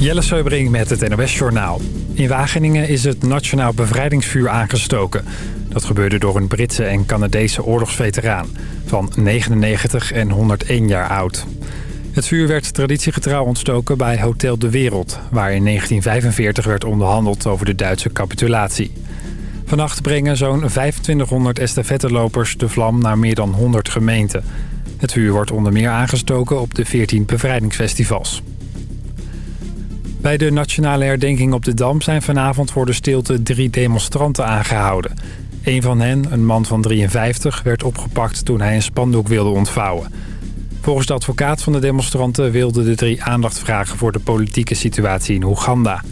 Jelle Seubring met het NOS Journaal. In Wageningen is het Nationaal Bevrijdingsvuur aangestoken. Dat gebeurde door een Britse en Canadese oorlogsveteraan... van 99 en 101 jaar oud. Het vuur werd traditiegetrouw ontstoken bij Hotel de Wereld... waar in 1945 werd onderhandeld over de Duitse capitulatie. Vannacht brengen zo'n 2500 estafettelopers de vlam naar meer dan 100 gemeenten. Het vuur wordt onder meer aangestoken op de 14 bevrijdingsfestivals. Bij de nationale herdenking op de Dam zijn vanavond voor de stilte drie demonstranten aangehouden. Een van hen, een man van 53, werd opgepakt toen hij een spandoek wilde ontvouwen. Volgens de advocaat van de demonstranten wilden de drie aandacht vragen voor de politieke situatie in Oeganda.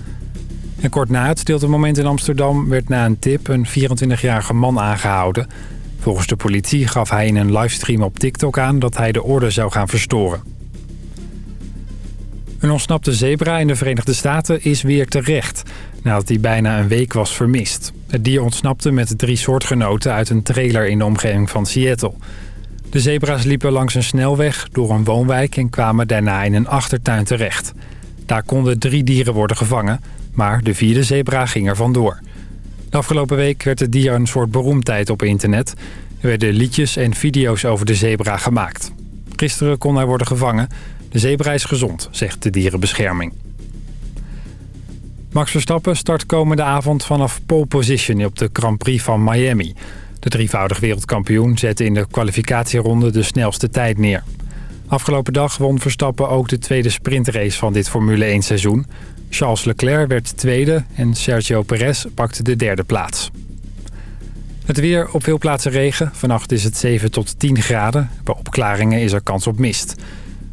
En kort na het stiltemoment in Amsterdam werd na een tip een 24-jarige man aangehouden. Volgens de politie gaf hij in een livestream op TikTok aan dat hij de orde zou gaan verstoren. Een ontsnapte zebra in de Verenigde Staten is weer terecht... nadat hij bijna een week was vermist. Het dier ontsnapte met drie soortgenoten uit een trailer in de omgeving van Seattle. De zebra's liepen langs een snelweg door een woonwijk... en kwamen daarna in een achtertuin terecht. Daar konden drie dieren worden gevangen, maar de vierde zebra ging er vandoor. De afgelopen week werd het dier een soort beroemdheid op internet. Er werden liedjes en video's over de zebra gemaakt. Gisteren kon hij worden gevangen... De is gezond, zegt de dierenbescherming. Max Verstappen start komende avond vanaf pole position op de Grand Prix van Miami. De drievoudig wereldkampioen zette in de kwalificatieronde de snelste tijd neer. Afgelopen dag won Verstappen ook de tweede sprintrace van dit Formule 1 seizoen. Charles Leclerc werd tweede en Sergio Perez pakte de derde plaats. Het weer op veel plaatsen regen. Vannacht is het 7 tot 10 graden. Bij opklaringen is er kans op mist.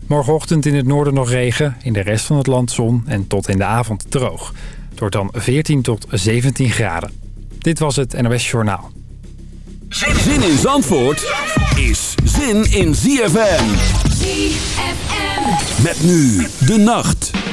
Morgenochtend in het noorden nog regen, in de rest van het land zon en tot in de avond droog. Het wordt dan 14 tot 17 graden. Dit was het NOS Journaal. Zin in Zandvoort is zin in ZFM. ZFM. Met nu de nacht.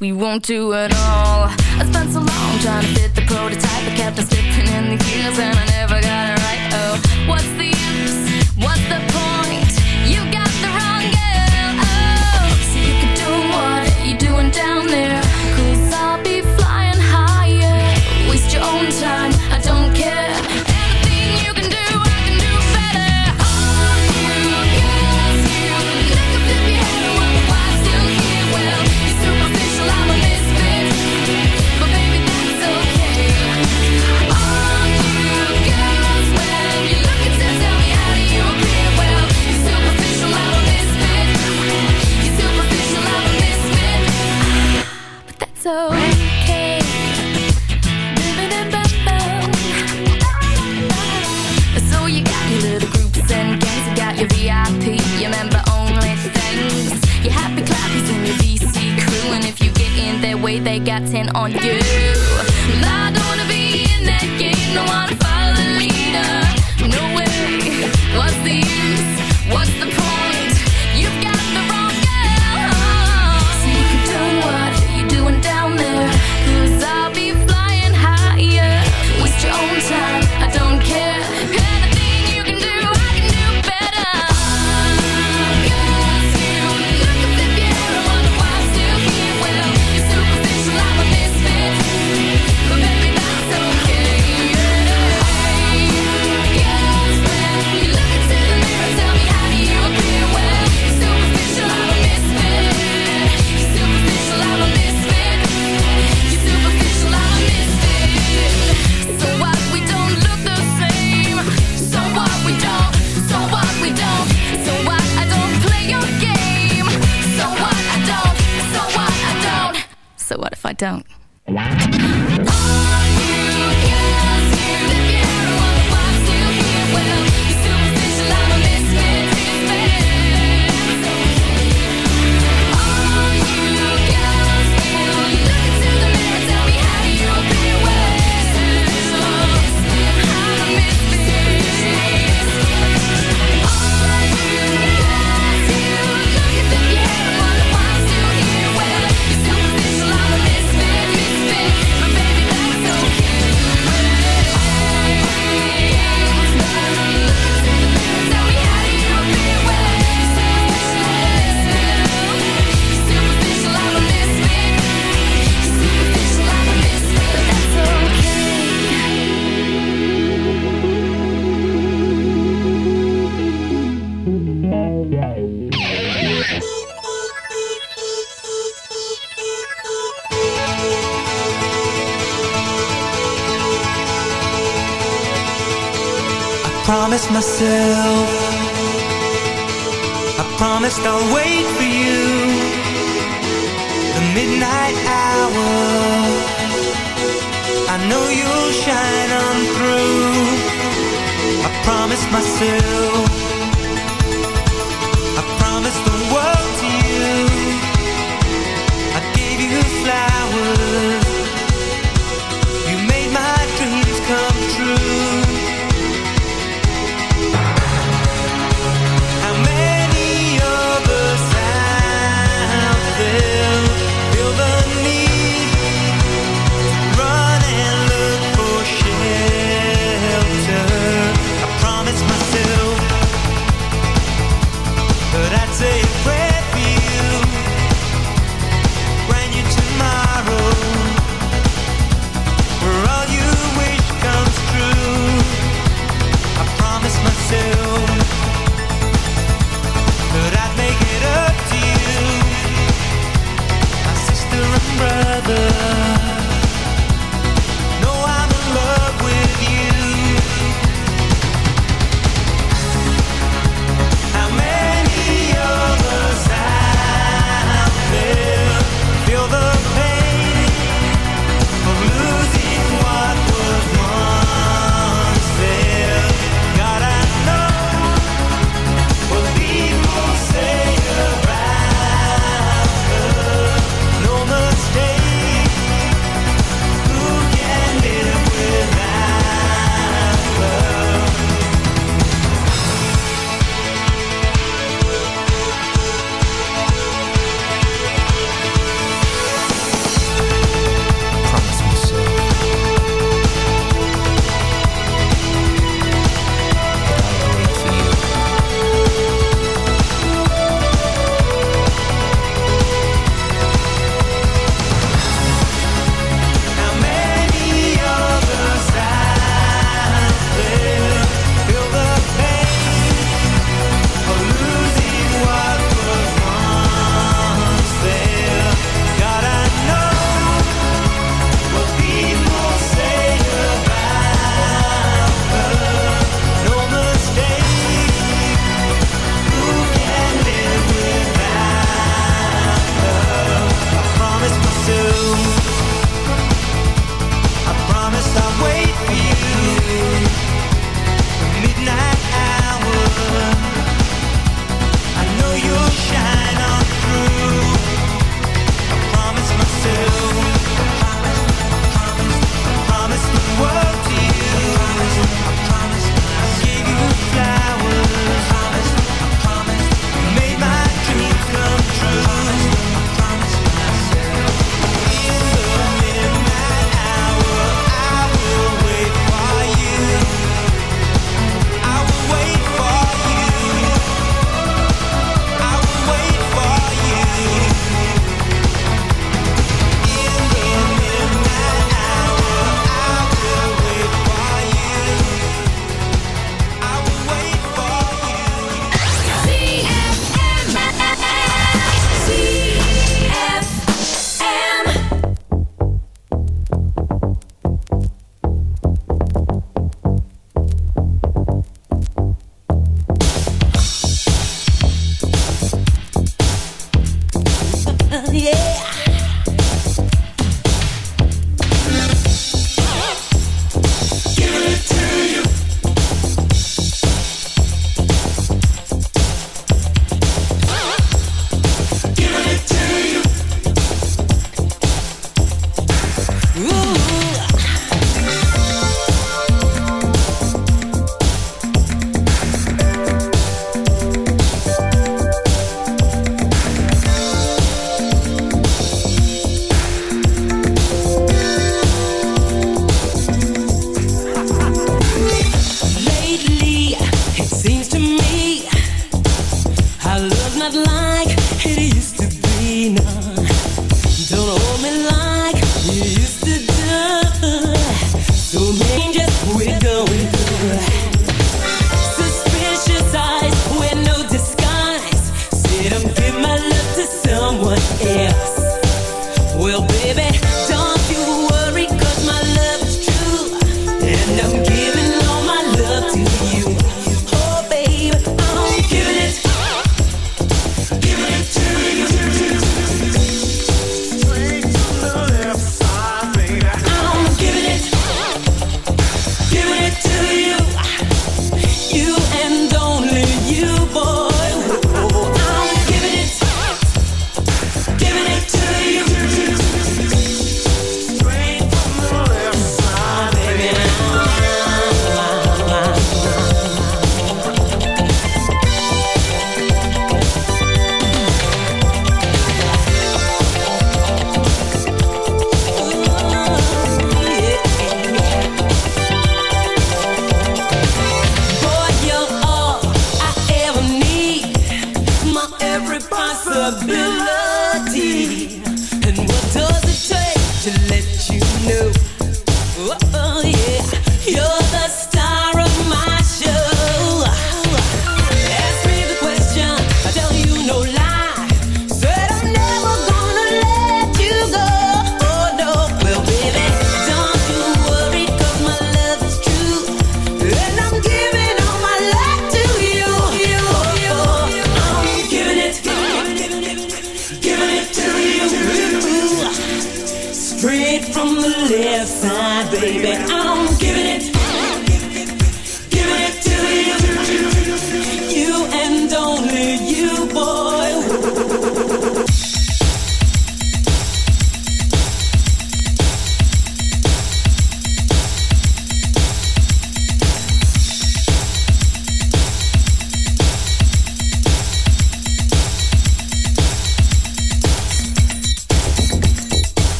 We won't do it. other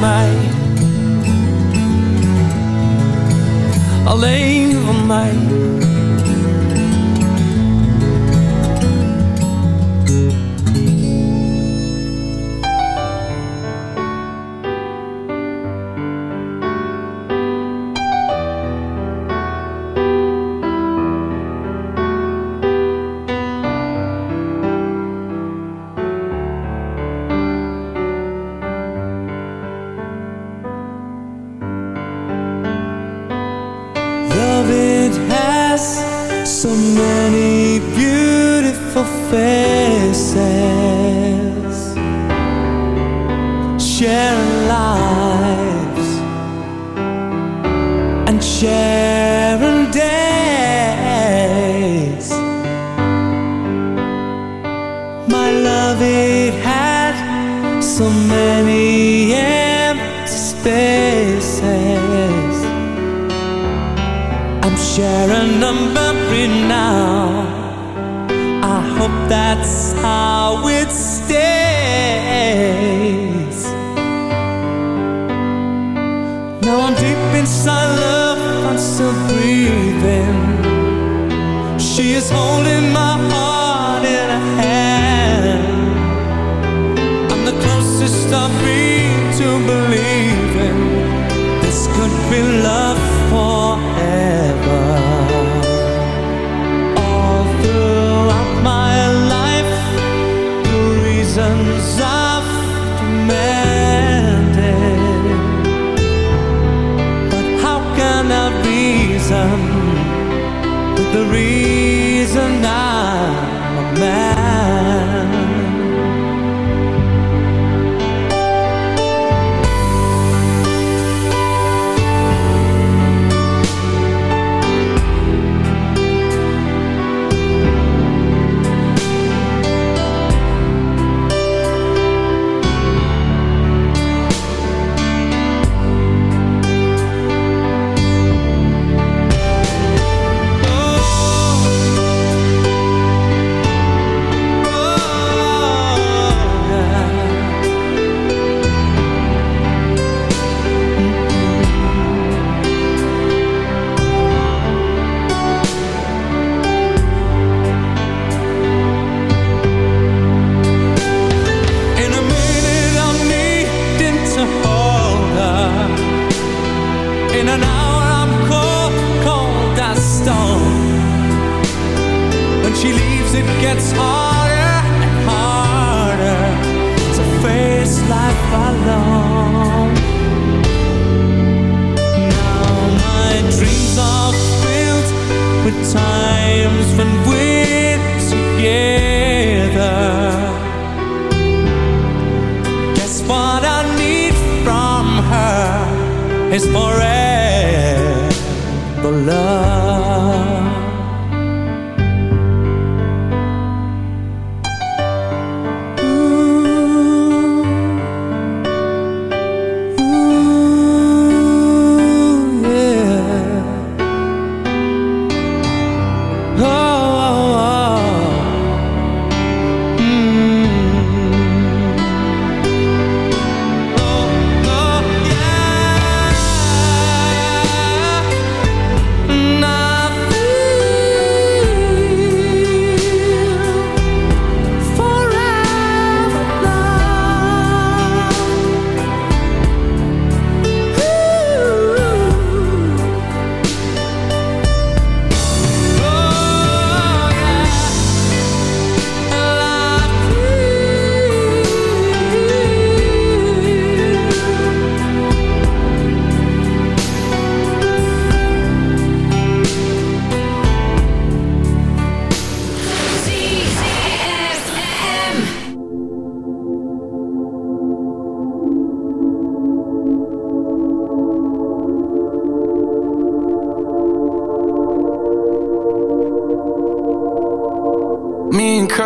mij. Alleen van mij. So many beautiful faces. Sharing